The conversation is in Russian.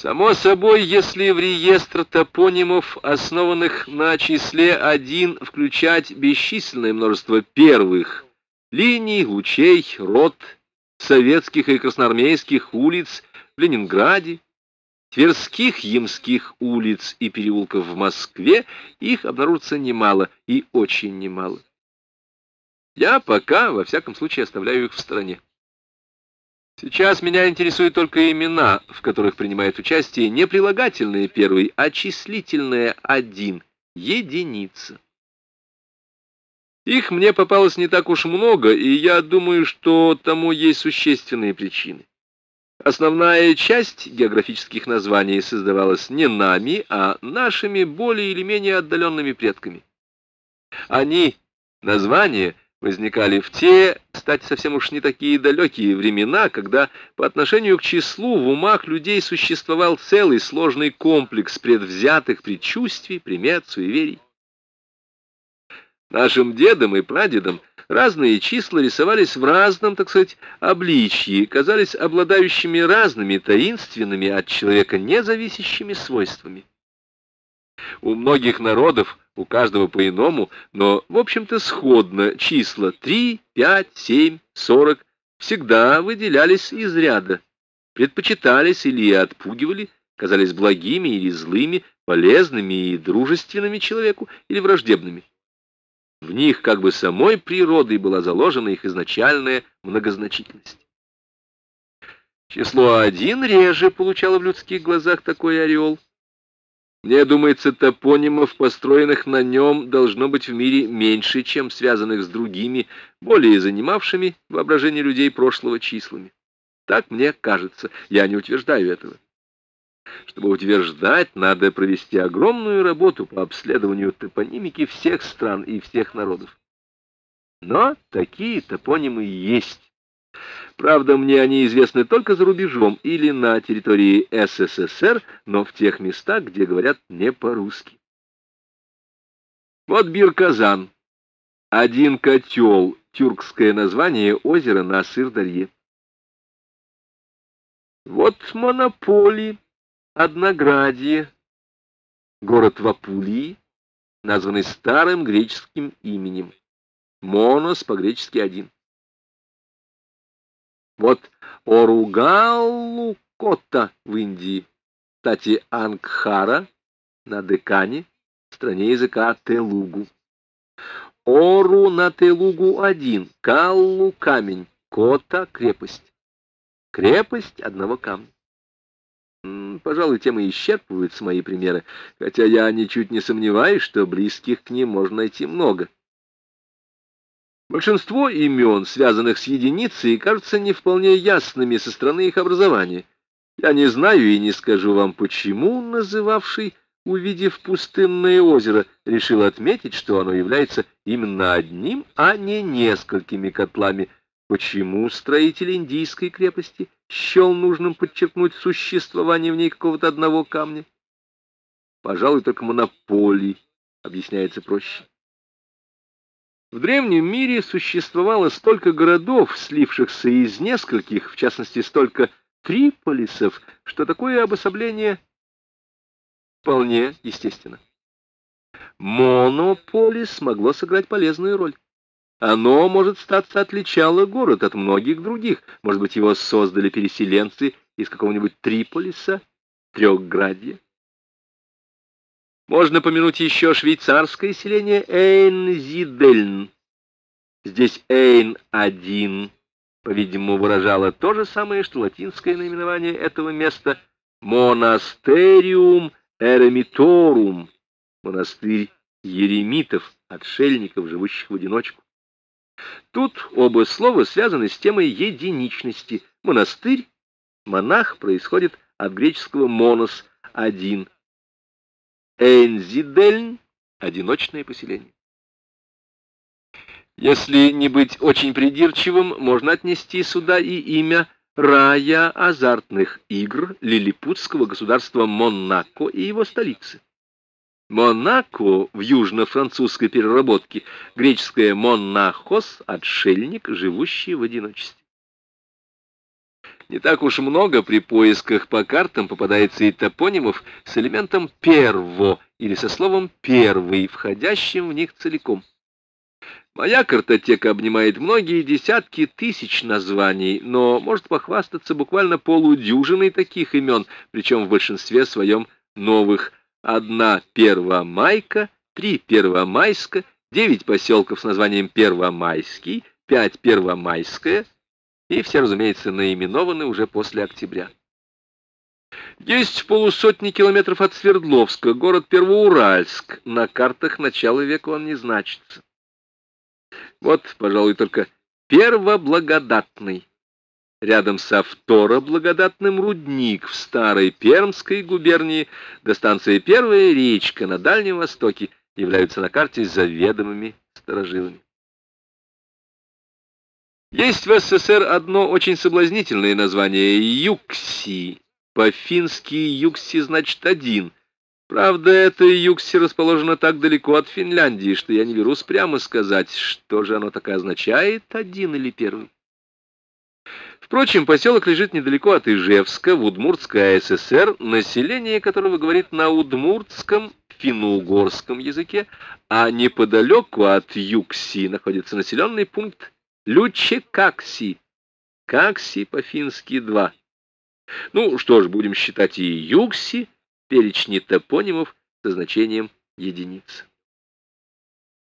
Само собой, если в реестр топонимов, основанных на числе 1, включать бесчисленное множество первых линий, лучей, рот, советских и красноармейских улиц в Ленинграде, Тверских, Ямских улиц и переулков в Москве, их обнаружится немало и очень немало. Я пока, во всяком случае, оставляю их в стороне. Сейчас меня интересуют только имена, в которых принимает участие не прилагательное первый, а числительное один, единица. Их мне попалось не так уж много, и я думаю, что тому есть существенные причины. Основная часть географических названий создавалась не нами, а нашими более или менее отдаленными предками. Они, названия, возникали в те, кстати, совсем уж не такие далекие времена, когда по отношению к числу в умах людей существовал целый сложный комплекс предвзятых предчувствий, примет, суеверий. Нашим дедам и прадедам разные числа рисовались в разном, так сказать, обличье, казались обладающими разными таинственными от человека независящими свойствами. У многих народов у каждого по-иному, но, в общем-то, сходно числа 3, 5, 7, 40 всегда выделялись из ряда, предпочитались или отпугивали, казались благими или злыми, полезными и дружественными человеку или враждебными. В них как бы самой природой была заложена их изначальная многозначительность. Число один реже получало в людских глазах такой ореол, мне думается, топонимов, построенных на нем, должно быть в мире меньше, чем связанных с другими, более занимавшими воображение людей прошлого числами. Так мне кажется, я не утверждаю этого. Чтобы утверждать, надо провести огромную работу по обследованию топонимики всех стран и всех народов. Но такие топонимы есть. Правда, мне они известны только за рубежом или на территории СССР, но в тех местах, где говорят не по-русски. Вот Бир-Казан. Один котел. Тюркское название озера на Сырдарье. Вот Монополи. Одноградье. Город Вапулии, названный старым греческим именем. Монос по-гречески один. Вот Оругалукота в Индии, кстати, Ангхара на Декане, в стране языка Телугу. Ору на Телугу один, Каллу камень, Кота крепость. Крепость одного камня. Пожалуй, тем и исчерпываются мои примеры, хотя я ничуть не сомневаюсь, что близких к ним можно найти много. Большинство имен, связанных с единицей, кажутся не вполне ясными со стороны их образования. Я не знаю и не скажу вам, почему называвший, увидев пустынное озеро, решил отметить, что оно является именно одним, а не несколькими котлами. Почему строитель индийской крепости счел нужным подчеркнуть существование в ней какого-то одного камня? Пожалуй, только монополий объясняется проще. В древнем мире существовало столько городов, слившихся из нескольких, в частности, столько триполисов, что такое обособление вполне естественно. Монополис могло сыграть полезную роль. Оно, может статься, отличало город от многих других. Может быть, его создали переселенцы из какого-нибудь Триполиса, Трехградья. Можно помянуть еще швейцарское селение Эйнзидельн. Здесь Эйн-1, по-видимому, выражало то же самое, что латинское наименование этого места Монастериум Эремиторум, монастырь еремитов, отшельников, живущих в одиночку. Тут оба слова связаны с темой единичности. Монастырь, монах происходит от греческого «монос» — один, Эйнзидельн — одиночное поселение. Если не быть очень придирчивым, можно отнести сюда и имя рая азартных игр лилипутского государства Монако и его столицы. Монако в южно-французской переработке, греческое «монахос» — отшельник, живущий в одиночестве. Не так уж много при поисках по картам попадается и топонимов с элементом «перво» или со словом «первый», входящим в них целиком. Моя картотека обнимает многие десятки тысяч названий, но может похвастаться буквально полудюжиной таких имен, причем в большинстве своем новых. Одна Первомайка, три Первомайска, девять поселков с названием Первомайский, пять Первомайская, и все, разумеется, наименованы уже после октября. Есть полусотни километров от Свердловска, город Первоуральск. На картах начала века он не значится. Вот, пожалуй, только Первоблагодатный. Рядом со Второблагодатным рудник в Старой Пермской губернии до станции Первая речка на Дальнем Востоке являются на карте заведомыми сторожилами. Есть в СССР одно очень соблазнительное название — Юкси. По-фински Юкси значит «один». Правда, это Юкси расположено так далеко от Финляндии, что я не берусь прямо сказать, что же оно так означает, один или первый. Впрочем, поселок лежит недалеко от Ижевска, в Удмуртской ССР, население которого говорит на удмуртском, финно-угорском языке, а неподалеку от Юкси находится населенный пункт Лючекакси. Какси по-фински два. Ну что ж, будем считать и Юкси, перечни топонимов со значением единиц.